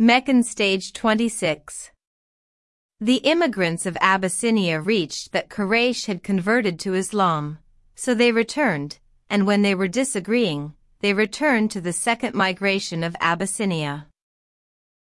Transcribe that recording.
Meccan Stage 26 The immigrants of Abyssinia reached that Quraysh had converted to Islam, so they returned, and when they were disagreeing, they returned to the second migration of Abyssinia.